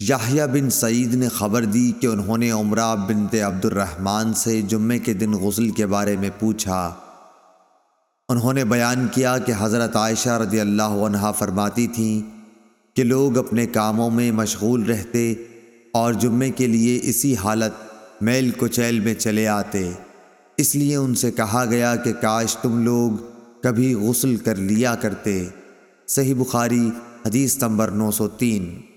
یحییٰ بن سعید نے خبر دی کہ انہوں نے عمرہ بنت عبد الرحمن سے جمعے کے دن غسل کے بارے میں پوچھا۔ انہوں نے بیان کیا کہ حضرت عائشہ رضی اللہ عنہ فرماتی تھیں کہ لوگ اپنے کاموں میں مشغول رہتے اور جمعے کے لیے اسی حالت میل کچیل میں چلے آتے۔ اس لیے ان سے کہا گیا کہ کاش تم لوگ کبھی غسل کر لیا کرتے۔ صحیح بخاری حدیث نمبر نو سو تین۔